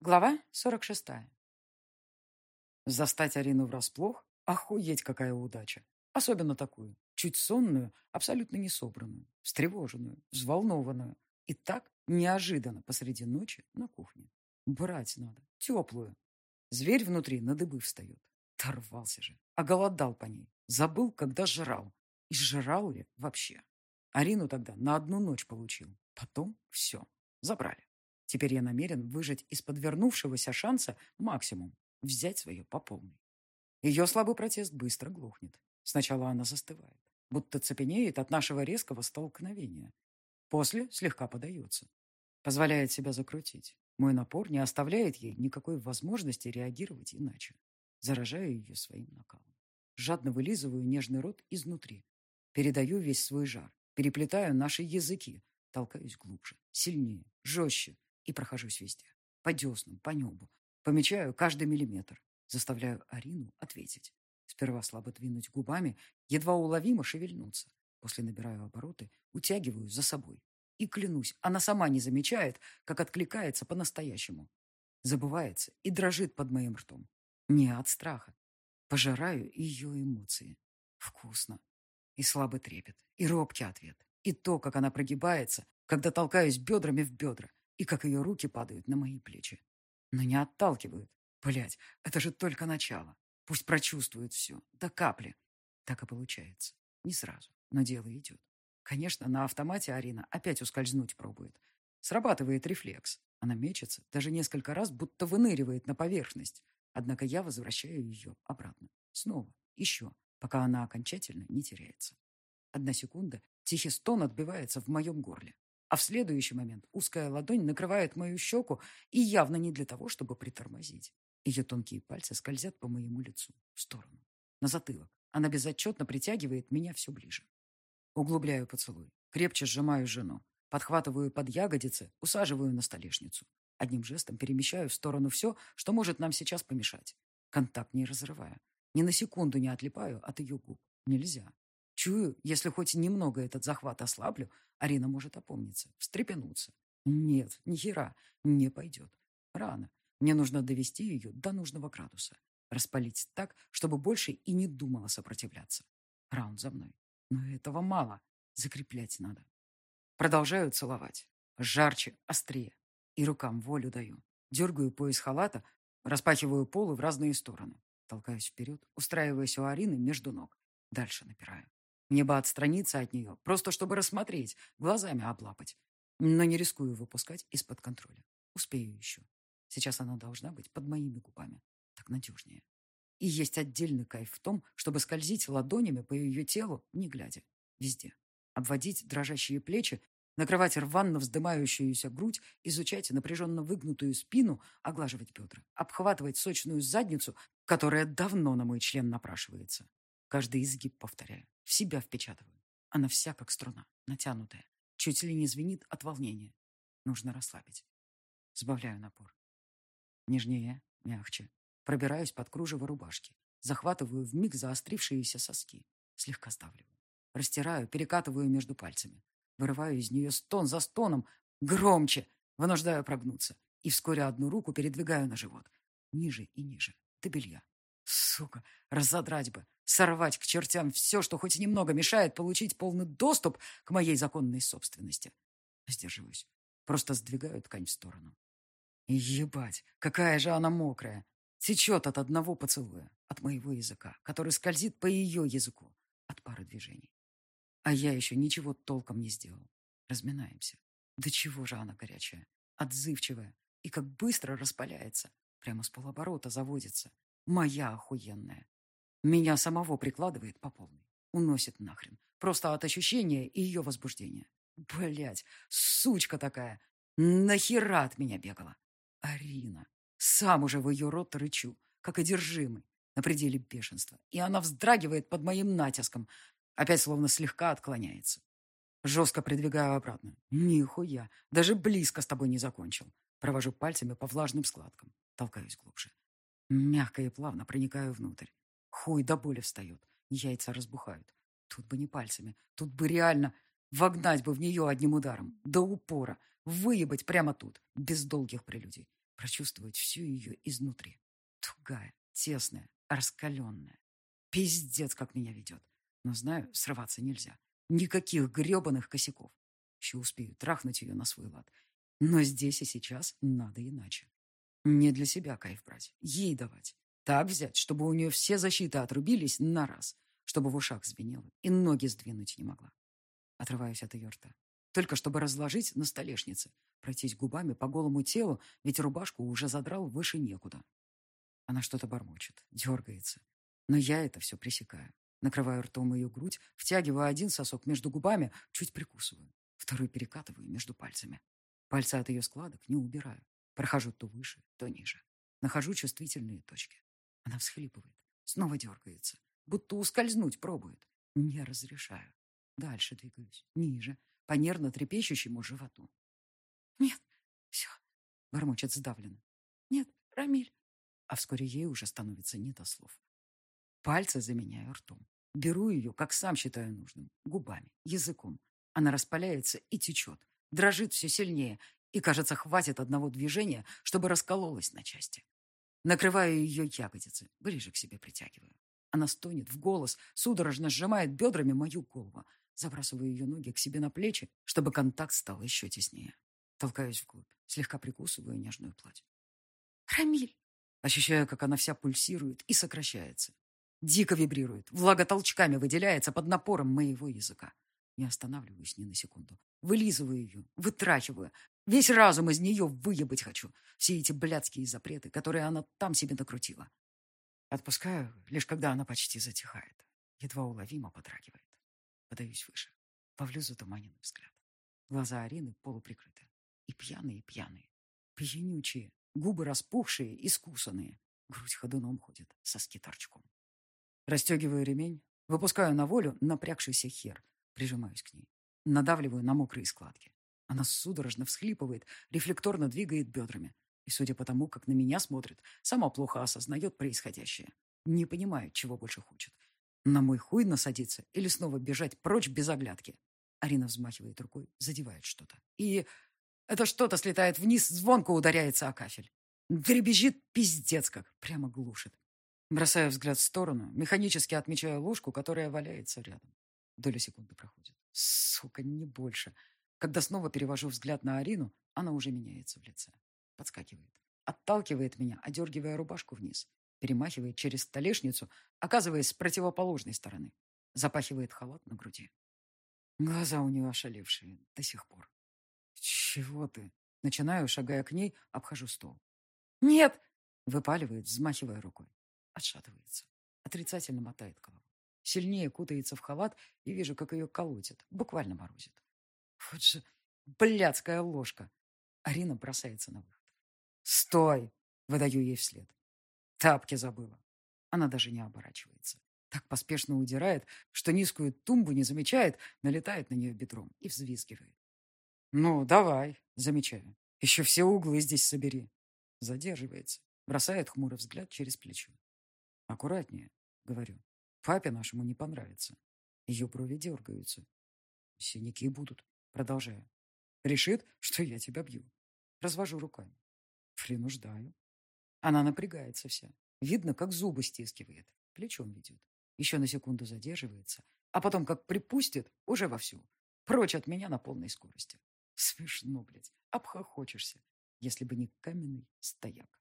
Глава 46. Застать Арину врасплох? Охуеть, какая удача. Особенно такую, чуть сонную, абсолютно несобранную, встревоженную, взволнованную. И так неожиданно посреди ночи на кухне. Брать надо, теплую. Зверь внутри на дыбы встает. Торвался же, оголодал по ней. Забыл, когда жрал. И жрал ли вообще? Арину тогда на одну ночь получил. Потом все, забрали. Теперь я намерен выжать из подвернувшегося шанса максимум, взять свое по полной. Ее слабый протест быстро глухнет. Сначала она застывает, будто цепенеет от нашего резкого столкновения. После слегка подается. Позволяет себя закрутить. Мой напор не оставляет ей никакой возможности реагировать иначе. Заражаю ее своим накалом. Жадно вылизываю нежный рот изнутри. Передаю весь свой жар. Переплетаю наши языки. Толкаюсь глубже, сильнее, жестче, и прохожусь везде. По деснам, по небу. Помечаю каждый миллиметр. Заставляю Арину ответить. Сперва слабо двинуть губами, едва уловимо шевельнуться. После набираю обороты, утягиваю за собой. И клянусь, она сама не замечает, как откликается по-настоящему. Забывается и дрожит под моим ртом. Не от страха. Пожираю ее эмоции. Вкусно. И слабый трепет, и робкий ответ. И то, как она прогибается, когда толкаюсь бедрами в бедра, и как ее руки падают на мои плечи. Но не отталкивают. Блять, это же только начало. Пусть прочувствует все, до капли. Так и получается. Не сразу, но дело идет. Конечно, на автомате Арина опять ускользнуть пробует. Срабатывает рефлекс. Она мечется, даже несколько раз будто выныривает на поверхность. Однако я возвращаю ее обратно. Снова, еще, пока она окончательно не теряется. Одна секунда, тихий стон отбивается в моем горле. А в следующий момент узкая ладонь накрывает мою щеку и явно не для того, чтобы притормозить. Ее тонкие пальцы скользят по моему лицу, в сторону, на затылок. Она безотчетно притягивает меня все ближе. Углубляю поцелуй, крепче сжимаю жену, подхватываю под ягодицы, усаживаю на столешницу. Одним жестом перемещаю в сторону все, что может нам сейчас помешать. Контакт не разрываю. Ни на секунду не отлипаю от ее губ. Нельзя. Чую, если хоть немного этот захват ослаблю, Арина может опомниться, встрепенуться. Нет, ни хера, не пойдет. Рано. Мне нужно довести ее до нужного градуса. Распалить так, чтобы больше и не думала сопротивляться. Раунд за мной. Но этого мало. Закреплять надо. Продолжаю целовать. Жарче, острее. И рукам волю даю. Дергаю пояс халата, распахиваю полы в разные стороны. Толкаюсь вперед, устраиваясь у Арины между ног. Дальше напираю. Мне бы отстраниться от нее, просто чтобы рассмотреть, глазами облапать. Но не рискую выпускать из-под контроля. Успею еще. Сейчас она должна быть под моими губами. Так надежнее. И есть отдельный кайф в том, чтобы скользить ладонями по ее телу, не глядя. Везде. Обводить дрожащие плечи, накрывать рванно вздымающуюся грудь, изучать напряженно выгнутую спину, оглаживать бедра, обхватывать сочную задницу, которая давно на мой член напрашивается. Каждый изгиб повторяю. В себя впечатываю. Она вся как струна, натянутая. Чуть ли не звенит от волнения. Нужно расслабить. Сбавляю напор. Нежнее, мягче. Пробираюсь под кружево рубашки. Захватываю вмиг заострившиеся соски. Слегка сдавливаю. Растираю, перекатываю между пальцами. Вырываю из нее стон за стоном. Громче. Вынуждаю прогнуться. И вскоре одну руку передвигаю на живот. Ниже и ниже. До белья. Сука, разодрать бы, сорвать к чертям все, что хоть немного мешает получить полный доступ к моей законной собственности. Сдерживаюсь. Просто сдвигаю ткань в сторону. Ебать, какая же она мокрая. Течет от одного поцелуя, от моего языка, который скользит по ее языку, от пары движений. А я еще ничего толком не сделал. Разминаемся. Да чего же она горячая, отзывчивая и как быстро распаляется. Прямо с полоборота заводится, Моя охуенная. Меня самого прикладывает по полной. Уносит нахрен. Просто от ощущения и ее возбуждения. Блять, сучка такая. Нахера от меня бегала? Арина. Сам уже в ее рот рычу, как одержимый, на пределе бешенства. И она вздрагивает под моим натиском. Опять словно слегка отклоняется. Жестко придвигаю обратно. Нихуя. Даже близко с тобой не закончил. Провожу пальцами по влажным складкам. Толкаюсь глубже. Мягко и плавно проникаю внутрь. Хуй до боли встает. Яйца разбухают. Тут бы не пальцами. Тут бы реально вогнать бы в нее одним ударом. До упора. Выебать прямо тут. Без долгих прелюдий. прочувствовать всю ее изнутри. Тугая, тесная, раскаленная. Пиздец, как меня ведет. Но знаю, срываться нельзя. Никаких гребаных косяков. Еще успею трахнуть ее на свой лад. Но здесь и сейчас надо иначе. Не для себя кайф брать, ей давать. Так взять, чтобы у нее все защиты отрубились на раз, чтобы в ушах звенело и ноги сдвинуть не могла. Отрываюсь от ее рта. Только чтобы разложить на столешнице, пройтись губами по голому телу, ведь рубашку уже задрал выше некуда. Она что-то бормочет, дергается. Но я это все пресекаю. Накрываю ртом ее грудь, втягиваю один сосок между губами, чуть прикусываю. Второй перекатываю между пальцами. Пальцы от ее складок не убираю. Прохожу то выше, то ниже. Нахожу чувствительные точки. Она всхлипывает. Снова дергается. Будто ускользнуть пробует. Не разрешаю. Дальше двигаюсь. Ниже. По нервно трепещущему животу. «Нет, все», — бормочет сдавленно. «Нет, Рамиль». А вскоре ей уже становится не до слов. Пальцы заменяю ртом. Беру ее, как сам считаю нужным, губами, языком. Она распаляется и течет, дрожит все сильнее, и, кажется, хватит одного движения, чтобы раскололась на части. Накрываю ее ягодицы, ближе к себе притягиваю. Она стонет в голос, судорожно сжимает бедрами мою голову. Забрасываю ее ноги к себе на плечи, чтобы контакт стал еще теснее. Толкаюсь вглубь, слегка прикусываю нежную плоть. «Рамиль!» Ощущаю, как она вся пульсирует и сокращается. Дико вибрирует, влага толчками выделяется под напором моего языка. Не останавливаюсь ни на секунду. Вылизываю ее, вытрачиваю. Весь разум из нее выебать хочу. Все эти блядские запреты, которые она там себе накрутила. Отпускаю, лишь когда она почти затихает. Едва уловимо подрагивает. Подаюсь выше. Ловлю затуманенный взгляд. Глаза Арины полуприкрыты. И пьяные-пьяные. Пьянючие. Губы распухшие и скусанные. Грудь ходуном ходит, соски торчком. Растегиваю ремень, выпускаю на волю напрягшийся хер, прижимаюсь к ней. Надавливаю на мокрые складки. Она судорожно всхлипывает, рефлекторно двигает бедрами. И, судя по тому, как на меня смотрит, сама плохо осознает происходящее. Не понимает, чего больше хочет. На мой хуй насадиться или снова бежать прочь без оглядки. Арина взмахивает рукой, задевает что-то. И это что-то слетает вниз, звонко ударяется о кафель. Дребезжит пиздец как, прямо глушит. Бросаю взгляд в сторону, механически отмечая ложку, которая валяется рядом. Доля секунды проходит. Сука, не больше. Когда снова перевожу взгляд на Арину, она уже меняется в лице. Подскакивает. Отталкивает меня, одергивая рубашку вниз. Перемахивает через столешницу, оказываясь с противоположной стороны. Запахивает халат на груди. Глаза у нее ошалевшие до сих пор. «Чего ты?» Начинаю, шагая к ней, обхожу стол. «Нет!» — выпаливает, взмахивая рукой. Отшатывается. Отрицательно мотает голову. Сильнее кутается в халат и вижу, как ее колотит. Буквально морозит. Вот же блядская ложка. Арина бросается на выход. «Стой!» — выдаю ей вслед. Тапки забыла. Она даже не оборачивается. Так поспешно удирает, что низкую тумбу не замечает, налетает на нее бедром и взвизгивает. «Ну, давай», — замечаю. «Еще все углы здесь собери». Задерживается, бросает хмурый взгляд через плечо. «Аккуратнее», — говорю. «Папе нашему не понравится». Ее брови дергаются. «Синяки будут», — продолжаю. «Решит, что я тебя бью». Развожу руками. Принуждаю. Она напрягается вся. Видно, как зубы стискивает. Плечом ведет. Еще на секунду задерживается. А потом, как припустит, уже вовсю. Прочь от меня на полной скорости. Смешно, блядь. Обхохочешься, если бы не каменный стояк.